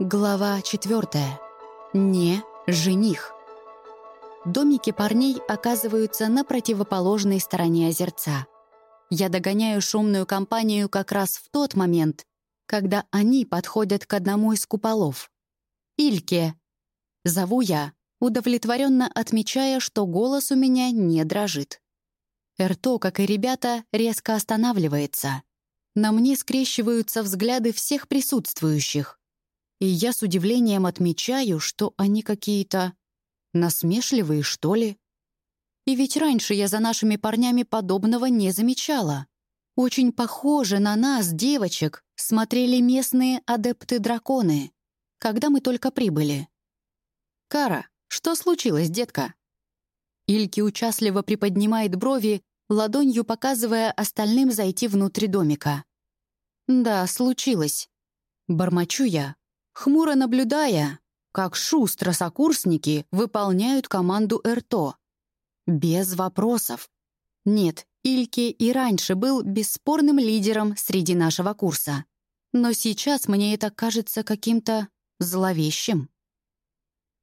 Глава четвертая. Не жених. Домики парней оказываются на противоположной стороне озерца. Я догоняю шумную компанию как раз в тот момент, когда они подходят к одному из куполов. «Ильке!» Зову я, удовлетворенно отмечая, что голос у меня не дрожит. Эрто, как и ребята, резко останавливается. На мне скрещиваются взгляды всех присутствующих — и я с удивлением отмечаю, что они какие-то насмешливые, что ли. И ведь раньше я за нашими парнями подобного не замечала. Очень похоже на нас, девочек, смотрели местные адепты-драконы, когда мы только прибыли. «Кара, что случилось, детка?» Ильки участливо приподнимает брови, ладонью показывая остальным зайти внутрь домика. «Да, случилось». Бормочу я, хмуро наблюдая, как шустро сокурсники выполняют команду РТО. Без вопросов. Нет, Ильке и раньше был бесспорным лидером среди нашего курса. Но сейчас мне это кажется каким-то зловещим.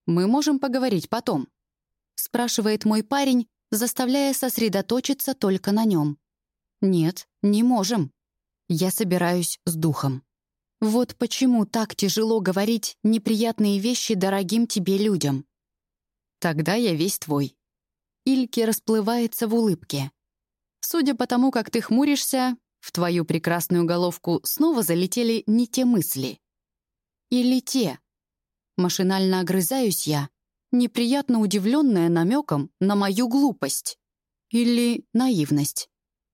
«Мы можем поговорить потом», — спрашивает мой парень, заставляя сосредоточиться только на нем. «Нет, не можем. Я собираюсь с духом». Вот почему так тяжело говорить неприятные вещи дорогим тебе людям. Тогда я весь твой. Ильки расплывается в улыбке. Судя по тому, как ты хмуришься, в твою прекрасную головку снова залетели не те мысли. Или те. Машинально огрызаюсь я, неприятно удивленная намеком на мою глупость. Или наивность.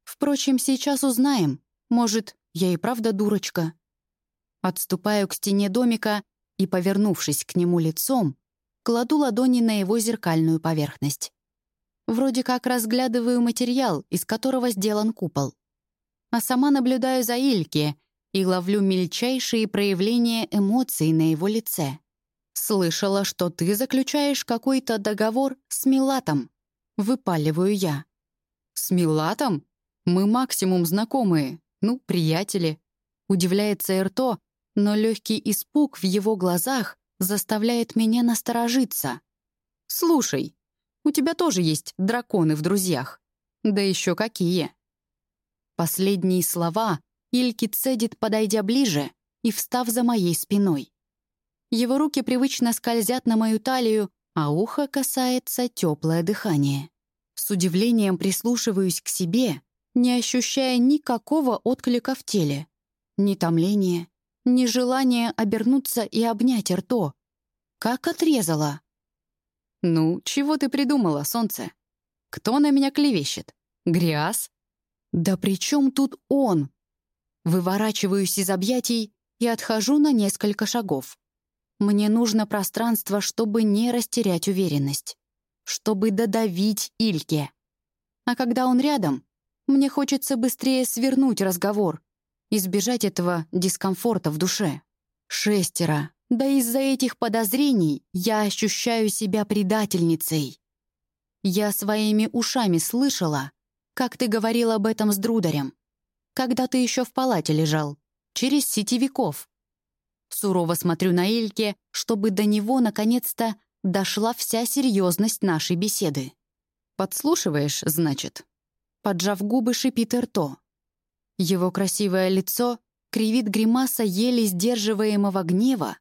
Впрочем, сейчас узнаем. Может, я и правда дурочка. Отступаю к стене домика и, повернувшись к нему лицом, кладу ладони на его зеркальную поверхность. Вроде как разглядываю материал, из которого сделан купол. А сама наблюдаю за Ильке и ловлю мельчайшие проявления эмоций на его лице. «Слышала, что ты заключаешь какой-то договор с Милатом», — выпаливаю я. «С Милатом? Мы максимум знакомые, ну, приятели», — удивляется Эрто, но легкий испуг в его глазах заставляет меня насторожиться. «Слушай, у тебя тоже есть драконы в друзьях. Да еще какие!» Последние слова Ильки цедит, подойдя ближе и встав за моей спиной. Его руки привычно скользят на мою талию, а ухо касается теплое дыхание. С удивлением прислушиваюсь к себе, не ощущая никакого отклика в теле. Ни томления, Нежелание обернуться и обнять рто. Как отрезала. «Ну, чего ты придумала, солнце? Кто на меня клевещет? Гряз?» «Да при чем тут он?» Выворачиваюсь из объятий и отхожу на несколько шагов. Мне нужно пространство, чтобы не растерять уверенность, чтобы додавить Ильке. А когда он рядом, мне хочется быстрее свернуть разговор, избежать этого дискомфорта в душе. Шестеро. Да из-за этих подозрений я ощущаю себя предательницей. Я своими ушами слышала, как ты говорил об этом с Дрударем, когда ты еще в палате лежал, через сетевиков. Сурово смотрю на Эльке, чтобы до него наконец-то дошла вся серьезность нашей беседы. «Подслушиваешь, значит?» Поджав губы, шипит Эрто. Его красивое лицо кривит гримаса еле сдерживаемого гнева,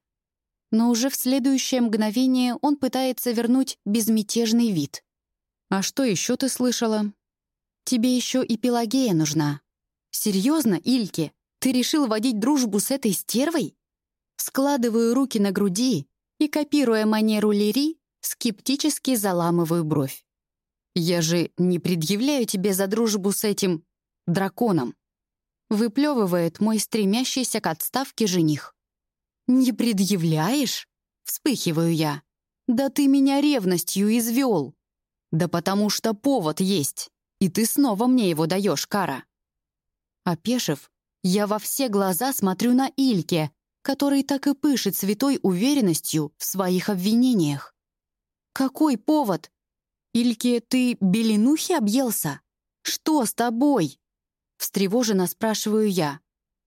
но уже в следующее мгновение он пытается вернуть безмятежный вид. «А что еще ты слышала?» «Тебе еще и Пелагея нужна». «Серьезно, Ильке, ты решил водить дружбу с этой стервой?» Складываю руки на груди и, копируя манеру Лири, скептически заламываю бровь. «Я же не предъявляю тебе за дружбу с этим драконом. Выплевывает мой стремящийся к отставке жених. «Не предъявляешь?» — вспыхиваю я. «Да ты меня ревностью извел!» «Да потому что повод есть, и ты снова мне его даешь, Кара!» Опешив, я во все глаза смотрю на Ильке, который так и пышет святой уверенностью в своих обвинениях. «Какой повод? Ильке, ты беленухи объелся? Что с тобой?» Встревоженно спрашиваю я.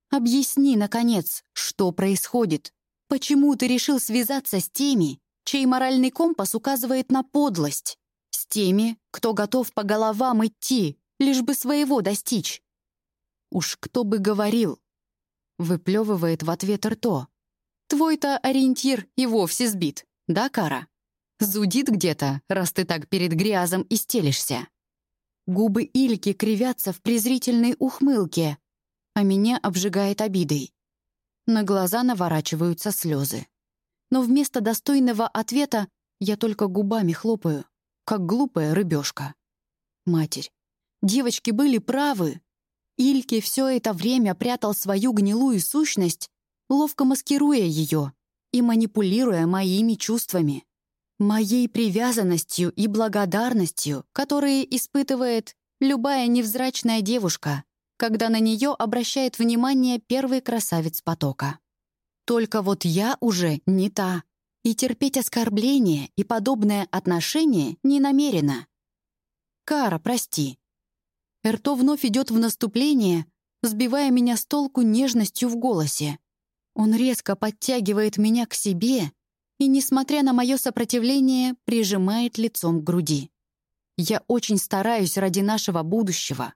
«Объясни, наконец, что происходит? Почему ты решил связаться с теми, чей моральный компас указывает на подлость? С теми, кто готов по головам идти, лишь бы своего достичь? Уж кто бы говорил. Выплевывает в ответ рто. Твой-то ориентир и вовсе сбит, да, Кара? Зудит где-то, раз ты так перед грязом и стелишься. Губы Ильки кривятся в презрительной ухмылке, а меня обжигает обидой. На глаза наворачиваются слезы. Но вместо достойного ответа я только губами хлопаю, как глупая рыбешка. Матерь, девочки были правы. Ильке все это время прятал свою гнилую сущность, ловко маскируя ее и манипулируя моими чувствами. Моей привязанностью и благодарностью, которые испытывает любая невзрачная девушка, когда на нее обращает внимание первый красавец потока. Только вот я уже не та, и терпеть оскорбления и подобное отношение не намерена. Кара, прости. Эрто вновь идет в наступление, сбивая меня с толку нежностью в голосе. Он резко подтягивает меня к себе и, несмотря на мое сопротивление, прижимает лицом к груди. Я очень стараюсь ради нашего будущего.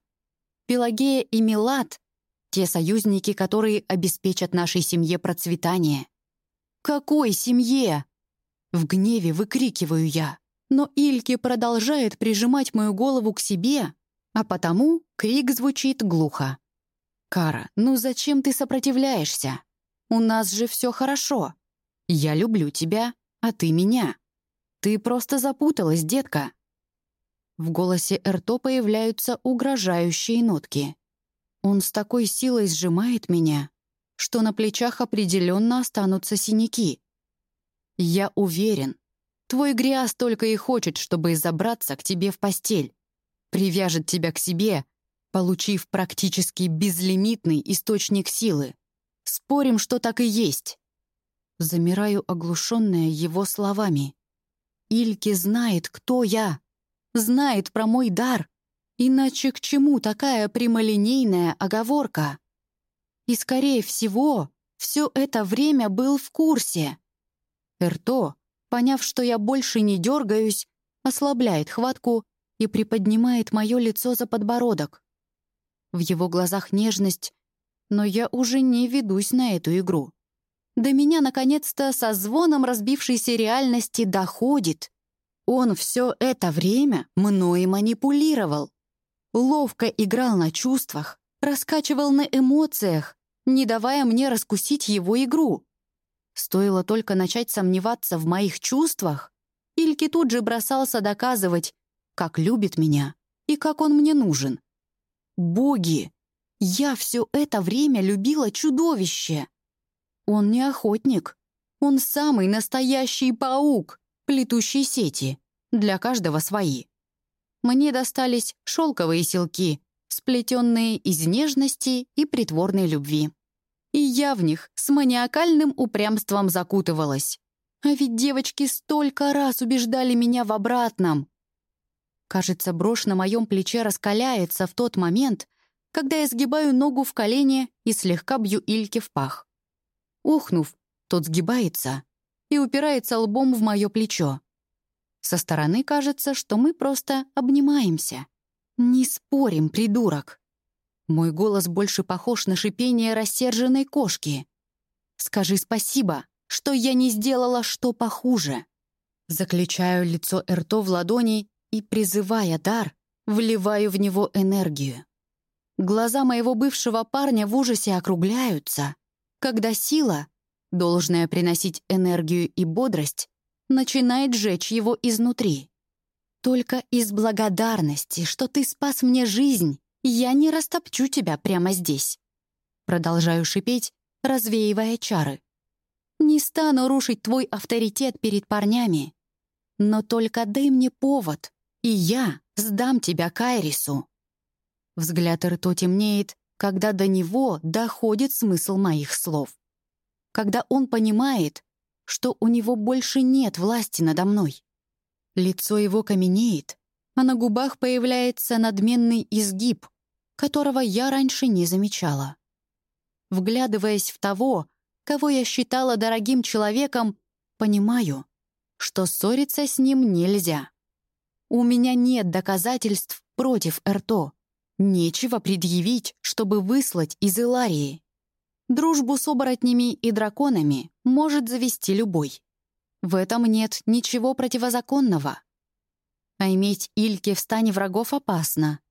Пелагея и Милад — те союзники, которые обеспечат нашей семье процветание. «Какой семье?» В гневе выкрикиваю я, но Ильке продолжает прижимать мою голову к себе, а потому крик звучит глухо. «Кара, ну зачем ты сопротивляешься? У нас же все хорошо. Я люблю тебя, а ты меня. Ты просто запуталась, детка». В голосе Эрто появляются угрожающие нотки. Он с такой силой сжимает меня, что на плечах определенно останутся синяки. Я уверен, твой грязь только и хочет, чтобы забраться к тебе в постель. Привяжет тебя к себе, получив практически безлимитный источник силы. Спорим, что так и есть. Замираю, оглушенная его словами. Ильки знает, кто я. Знает про мой дар. Иначе к чему такая прямолинейная оговорка? И, скорее всего, все это время был в курсе. Эрто, поняв, что я больше не дергаюсь, ослабляет хватку и приподнимает мое лицо за подбородок. В его глазах нежность, но я уже не ведусь на эту игру. До меня, наконец-то, со звоном разбившейся реальности доходит. Он все это время мной манипулировал. Ловко играл на чувствах, раскачивал на эмоциях, не давая мне раскусить его игру. Стоило только начать сомневаться в моих чувствах, Ильки тут же бросался доказывать, как любит меня и как он мне нужен. Боги! Я все это время любила чудовище. Он не охотник. Он самый настоящий паук, плетущий сети. Для каждого свои. Мне достались шелковые селки, сплетенные из нежности и притворной любви. И я в них с маниакальным упрямством закутывалась. А ведь девочки столько раз убеждали меня в обратном. Кажется, брошь на моем плече раскаляется в тот момент, когда я сгибаю ногу в колене и слегка бью Ильке в пах. Ухнув, тот сгибается и упирается лбом в мое плечо. Со стороны кажется, что мы просто обнимаемся. «Не спорим, придурок!» Мой голос больше похож на шипение рассерженной кошки. «Скажи спасибо, что я не сделала что похуже!» Заключаю лицо Эрто в ладони и, призывая дар, вливаю в него энергию. Глаза моего бывшего парня в ужасе округляются когда сила, должная приносить энергию и бодрость, начинает жечь его изнутри. Только из благодарности, что ты спас мне жизнь, я не растопчу тебя прямо здесь. Продолжаю шипеть, развеивая чары. Не стану рушить твой авторитет перед парнями. Но только дай мне повод, и я сдам тебя Кайрису. Взгляд Рто темнеет, когда до него доходит смысл моих слов. Когда он понимает, что у него больше нет власти надо мной. Лицо его каменеет, а на губах появляется надменный изгиб, которого я раньше не замечала. Вглядываясь в того, кого я считала дорогим человеком, понимаю, что ссориться с ним нельзя. У меня нет доказательств против Эрто. Нечего предъявить, чтобы выслать из Иларии. Дружбу с оборотнями и драконами может завести любой. В этом нет ничего противозаконного. А иметь Ильке в стане врагов опасно.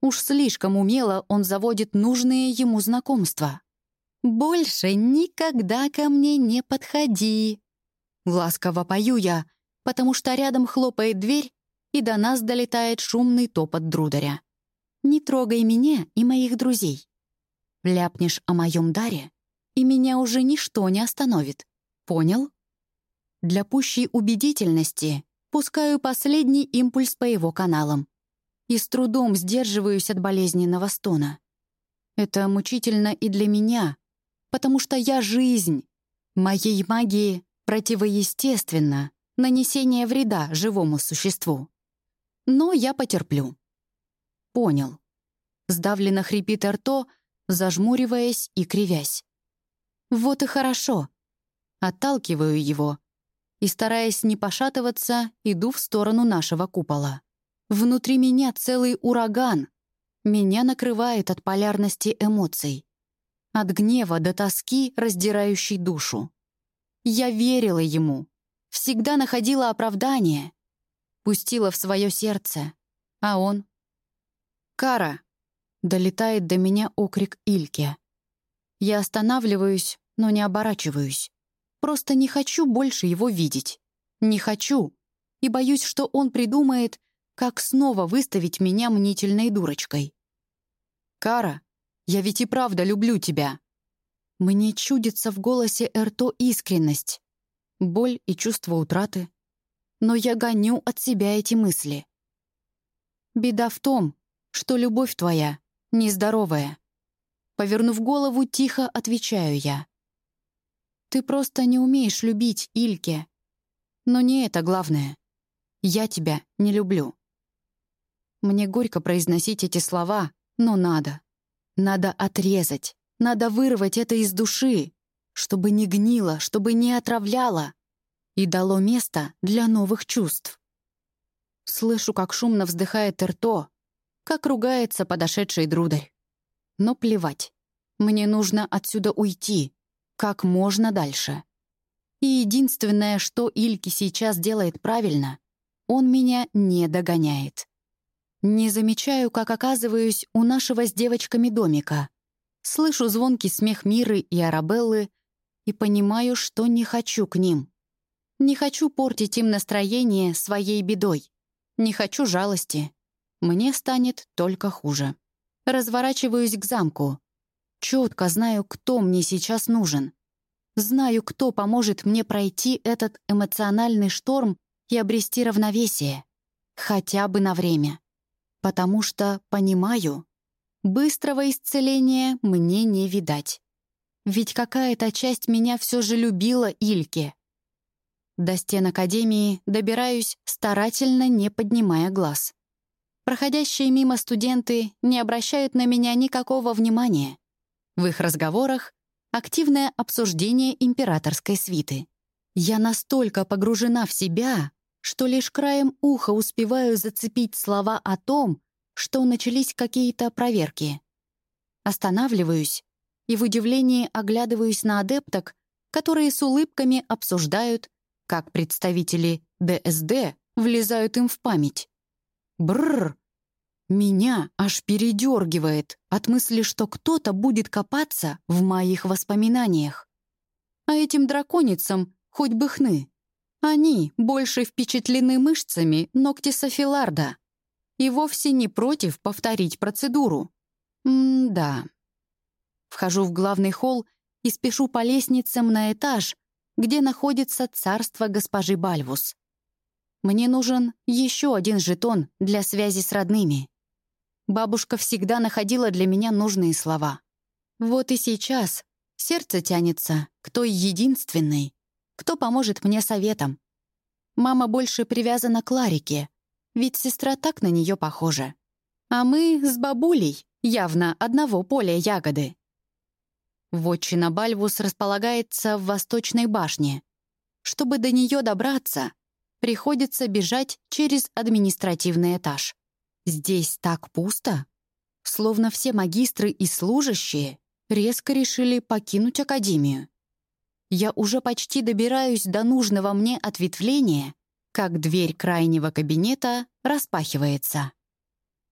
Уж слишком умело он заводит нужные ему знакомства. «Больше никогда ко мне не подходи!» Ласково пою я, потому что рядом хлопает дверь, и до нас долетает шумный топот Дрударя. «Не трогай меня и моих друзей!» Ляпнешь о моем даре, и меня уже ничто не остановит. Понял? Для пущей убедительности пускаю последний импульс по его каналам и с трудом сдерживаюсь от болезненного стона. Это мучительно и для меня, потому что я жизнь. Моей магии противоестественно нанесение вреда живому существу. Но я потерплю. Понял. Сдавленно хрипит Эрто, зажмуриваясь и кривясь. Вот и хорошо. Отталкиваю его и, стараясь не пошатываться, иду в сторону нашего купола. Внутри меня целый ураган. Меня накрывает от полярности эмоций. От гнева до тоски, раздирающей душу. Я верила ему, всегда находила оправдание, пустила в свое сердце, а он... «Кара!» — долетает до меня окрик Ильке. Я останавливаюсь, но не оборачиваюсь. Просто не хочу больше его видеть. Не хочу. И боюсь, что он придумает, как снова выставить меня мнительной дурочкой. «Кара, я ведь и правда люблю тебя». Мне чудится в голосе Эрто искренность, боль и чувство утраты. Но я гоню от себя эти мысли. Беда в том, что любовь твоя нездоровая. Повернув голову, тихо отвечаю я. Ты просто не умеешь любить, Ильке. Но не это главное. Я тебя не люблю. Мне горько произносить эти слова, но надо. Надо отрезать, надо вырвать это из души, чтобы не гнило, чтобы не отравляло и дало место для новых чувств. Слышу, как шумно вздыхает Эрто, как ругается подошедший Дрударь. Но плевать. Мне нужно отсюда уйти, как можно дальше. И единственное, что Ильки сейчас делает правильно, он меня не догоняет. Не замечаю, как оказываюсь у нашего с девочками домика. Слышу звонкий смех Миры и Арабеллы и понимаю, что не хочу к ним. Не хочу портить им настроение своей бедой. Не хочу жалости. Мне станет только хуже. Разворачиваюсь к замку. Четко знаю, кто мне сейчас нужен. Знаю, кто поможет мне пройти этот эмоциональный шторм и обрести равновесие. Хотя бы на время потому что понимаю, быстрого исцеления мне не видать. Ведь какая-то часть меня все же любила Ильке. До стен Академии добираюсь, старательно не поднимая глаз. Проходящие мимо студенты не обращают на меня никакого внимания. В их разговорах активное обсуждение императорской свиты. Я настолько погружена в себя, что лишь краем уха успеваю зацепить слова о том, что начались какие-то проверки. Останавливаюсь и в удивлении оглядываюсь на адепток, которые с улыбками обсуждают, как представители ДСД влезают им в память. Бррр! Меня аж передергивает от мысли, что кто-то будет копаться в моих воспоминаниях. А этим драконицам хоть бы хны. Они больше впечатлены мышцами Ноктиса Филарда и вовсе не против повторить процедуру. М-да. Вхожу в главный холл и спешу по лестницам на этаж, где находится царство госпожи Бальвус. Мне нужен еще один жетон для связи с родными. Бабушка всегда находила для меня нужные слова. Вот и сейчас сердце тянется к той единственной, кто поможет мне советом? Мама больше привязана к Ларике, ведь сестра так на нее похожа. А мы с бабулей явно одного поля ягоды. Вотчина Бальвус располагается в восточной башне. Чтобы до нее добраться, приходится бежать через административный этаж. Здесь так пусто, словно все магистры и служащие резко решили покинуть Академию. Я уже почти добираюсь до нужного мне ответвления, как дверь крайнего кабинета распахивается.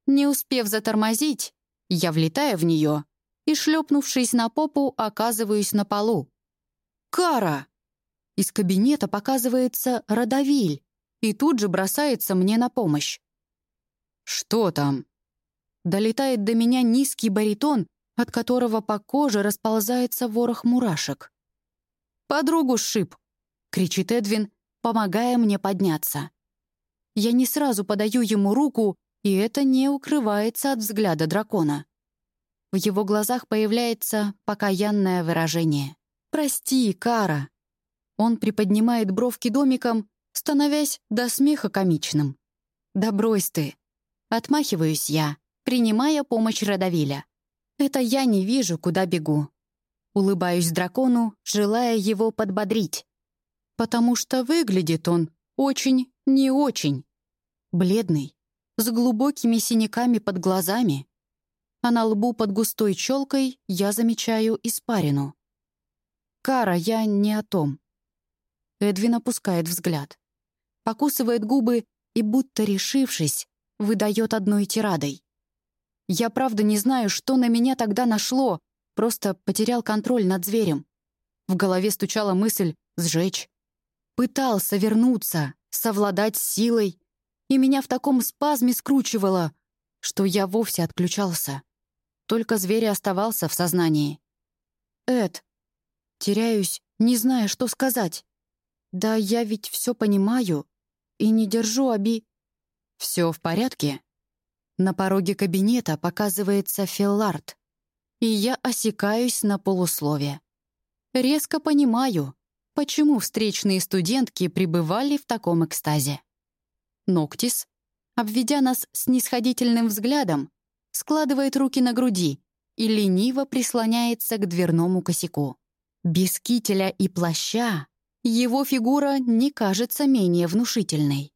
Не успев затормозить, я влетаю в нее и, шлепнувшись на попу, оказываюсь на полу. «Кара!» Из кабинета показывается Родовиль и тут же бросается мне на помощь. «Что там?» Долетает до меня низкий баритон, от которого по коже расползается ворох мурашек. «Подругу сшиб!» — кричит Эдвин, помогая мне подняться. Я не сразу подаю ему руку, и это не укрывается от взгляда дракона. В его глазах появляется покаянное выражение. «Прости, Кара!» Он приподнимает бровки домиком, становясь до смеха комичным. «Да брось ты!» Отмахиваюсь я, принимая помощь Родовиля. Это я не вижу, куда бегу. Улыбаюсь дракону, желая его подбодрить. Потому что выглядит он очень не очень. Бледный, с глубокими синяками под глазами, а на лбу под густой челкой я замечаю испарину. «Кара, я не о том». Эдвин опускает взгляд. Покусывает губы и, будто решившись, выдает одной тирадой. Я правда не знаю, что на меня тогда нашло, просто потерял контроль над зверем. В голове стучала мысль «сжечь». Пытался вернуться, совладать с силой, и меня в таком спазме скручивало, что я вовсе отключался. Только зверь оставался в сознании. «Эд, теряюсь, не зная, что сказать. Да я ведь все понимаю и не держу оби...» «Все в порядке?» На пороге кабинета показывается Филлард, и я осекаюсь на полуслове. Резко понимаю, почему встречные студентки пребывали в таком экстазе. Ноктис, обведя нас снисходительным взглядом, складывает руки на груди и лениво прислоняется к дверному косяку. Без кителя и плаща его фигура не кажется менее внушительной.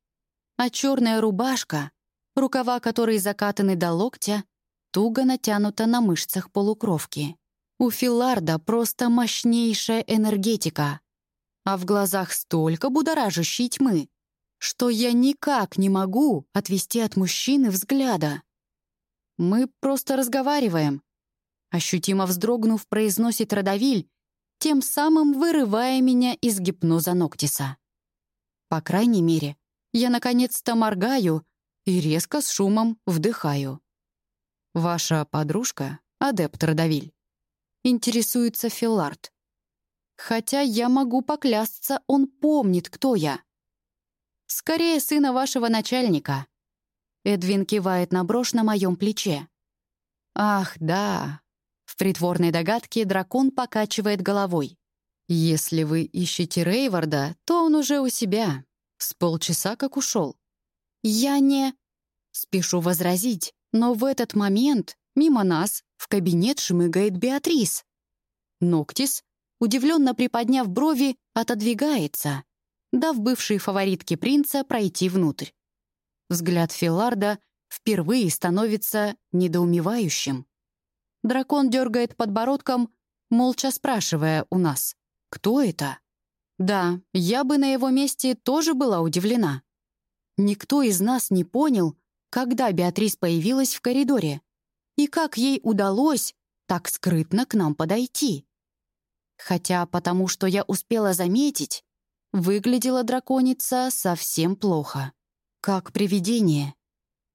А черная рубашка, рукава которой закатаны до локтя, туго натянута на мышцах полукровки. У Филарда просто мощнейшая энергетика, а в глазах столько будоражащей тьмы, что я никак не могу отвести от мужчины взгляда. Мы просто разговариваем. Ощутимо вздрогнув, произносит Родовиль, тем самым вырывая меня из гипноза Ноктиса. По крайней мере, я наконец-то моргаю и резко с шумом вдыхаю. «Ваша подружка, адепт Родовиль?» Интересуется Филлард. Хотя я могу поклясться, он помнит, кто я. «Скорее сына вашего начальника». Эдвин кивает на брошь на моем плече. «Ах, да». В притворной догадке дракон покачивает головой. «Если вы ищете Рейварда, то он уже у себя. С полчаса как ушел. Я не...» Спешу возразить, но в этот момент мимо нас в кабинет шмыгает Беатрис. Ноктис, удивленно приподняв брови, отодвигается дав бывшей фаворитке принца пройти внутрь. Взгляд Филарда впервые становится недоумевающим. Дракон дергает подбородком, молча спрашивая у нас, кто это? Да, я бы на его месте тоже была удивлена. Никто из нас не понял, когда Беатрис появилась в коридоре и как ей удалось так скрытно к нам подойти. Хотя потому, что я успела заметить, Выглядела драконица совсем плохо. Как привидение.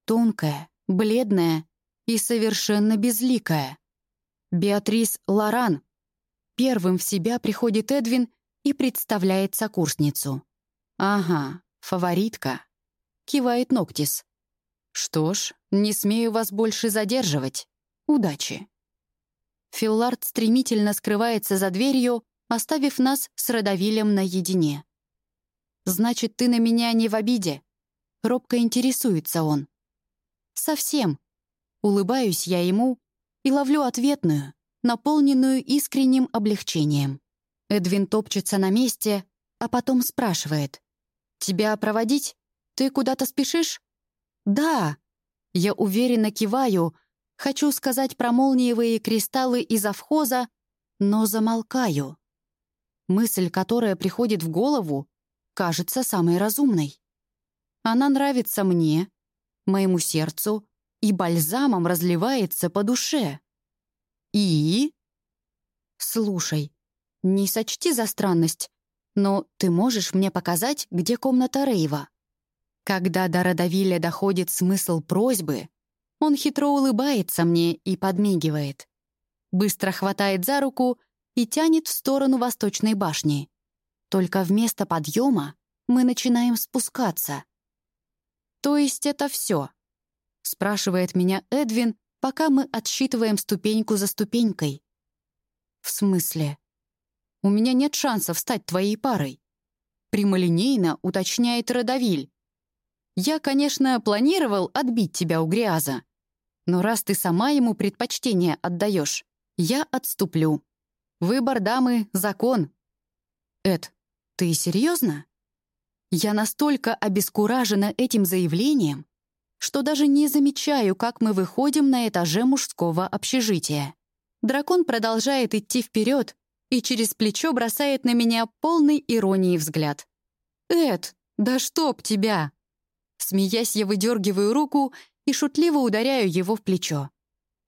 Тонкая, бледная и совершенно безликая. Беатрис Лоран. Первым в себя приходит Эдвин и представляет сокурсницу. «Ага, фаворитка», — кивает Ноктис. «Что ж, не смею вас больше задерживать. Удачи». Филлард стремительно скрывается за дверью, оставив нас с Родовилем наедине. «Значит, ты на меня не в обиде?» Робко интересуется он. «Совсем». Улыбаюсь я ему и ловлю ответную, наполненную искренним облегчением. Эдвин топчется на месте, а потом спрашивает. «Тебя проводить? Ты куда-то спешишь?» «Да». Я уверенно киваю, хочу сказать про молниевые кристаллы из овхоза, но замолкаю. Мысль, которая приходит в голову, кажется самой разумной. Она нравится мне, моему сердцу и бальзамом разливается по душе. И? Слушай, не сочти за странность, но ты можешь мне показать, где комната Рейва? Когда до Родовиля доходит смысл просьбы, он хитро улыбается мне и подмигивает. Быстро хватает за руку и тянет в сторону восточной башни. Только вместо подъема мы начинаем спускаться. «То есть это все? Спрашивает меня Эдвин, пока мы отсчитываем ступеньку за ступенькой. «В смысле? У меня нет шансов стать твоей парой», прямолинейно уточняет Родовиль. «Я, конечно, планировал отбить тебя у Гряза, но раз ты сама ему предпочтение отдаешь, я отступлю. Выбор дамы — закон». «Эд, ты серьезно? Я настолько обескуражена этим заявлением, что даже не замечаю, как мы выходим на этаже мужского общежития. Дракон продолжает идти вперед и через плечо бросает на меня полный иронии взгляд. «Эд, да чтоб тебя!» Смеясь, я выдергиваю руку и шутливо ударяю его в плечо.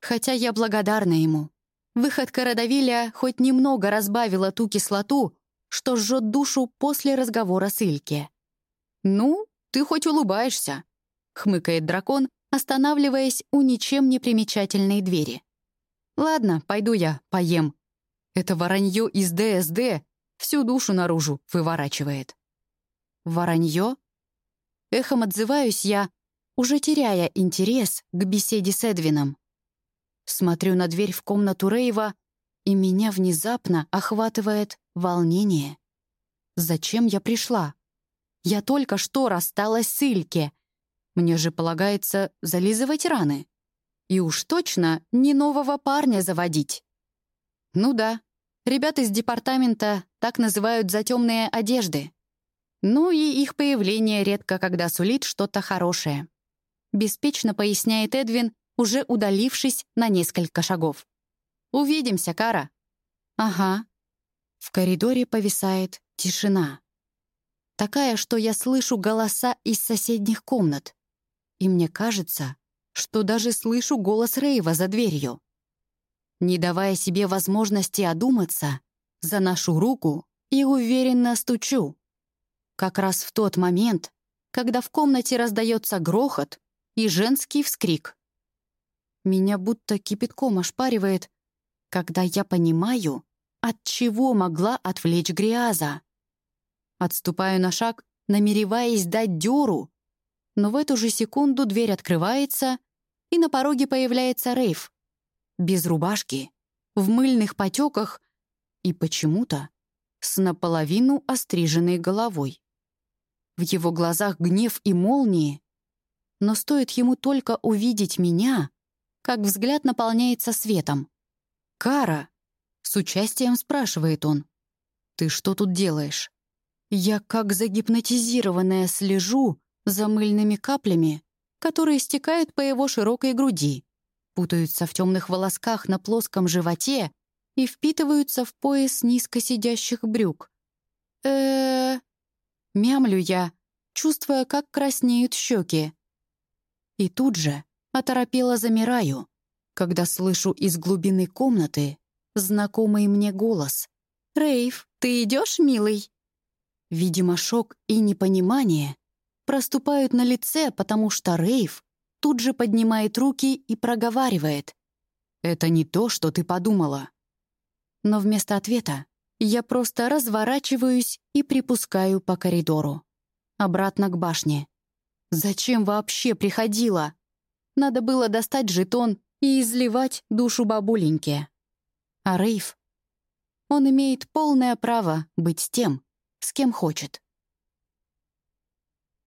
Хотя я благодарна ему. Выходка Родовиля хоть немного разбавила ту кислоту, что жжет душу после разговора с Ильке. «Ну, ты хоть улыбаешься», — хмыкает дракон, останавливаясь у ничем не примечательной двери. «Ладно, пойду я, поем. Это воронье из ДСД всю душу наружу выворачивает». «Воронье?» Эхом отзываюсь я, уже теряя интерес к беседе с Эдвином. Смотрю на дверь в комнату Рейва, и меня внезапно охватывает волнение. Зачем я пришла? Я только что рассталась с Ильке — мне же полагается зализывать раны. И уж точно не нового парня заводить. Ну да, ребята из департамента так называют затемные одежды. Ну и их появление редко когда сулит что-то хорошее. Беспечно поясняет Эдвин, уже удалившись на несколько шагов. «Увидимся, Кара». «Ага». В коридоре повисает тишина. Такая, что я слышу голоса из соседних комнат и мне кажется, что даже слышу голос Рейва за дверью. Не давая себе возможности одуматься, заношу руку и уверенно стучу. Как раз в тот момент, когда в комнате раздается грохот и женский вскрик. Меня будто кипятком ошпаривает, когда я понимаю, от чего могла отвлечь Гриаза. Отступаю на шаг, намереваясь дать дёру, но в эту же секунду дверь открывается, и на пороге появляется Рейв. Без рубашки, в мыльных потеках и почему-то с наполовину остриженной головой. В его глазах гнев и молнии, но стоит ему только увидеть меня, как взгляд наполняется светом. «Кара!» — с участием спрашивает он. «Ты что тут делаешь?» Я, как загипнотизированная, слежу, за мыльными каплями, которые стекают по его широкой груди, путаются в темных волосках на плоском животе и впитываются в пояс низко сидящих брюк. э Мямлю я, чувствуя, как краснеют щеки. И тут же оторопело замираю, когда слышу из глубины комнаты знакомый мне голос. «Рейв, ты идешь, милый?» Видимо, шок и непонимание проступают на лице, потому что Рейв тут же поднимает руки и проговаривает. «Это не то, что ты подумала». Но вместо ответа я просто разворачиваюсь и припускаю по коридору. Обратно к башне. Зачем вообще приходила? Надо было достать жетон и изливать душу бабуленьке. А Рейв? Он имеет полное право быть тем, с кем хочет.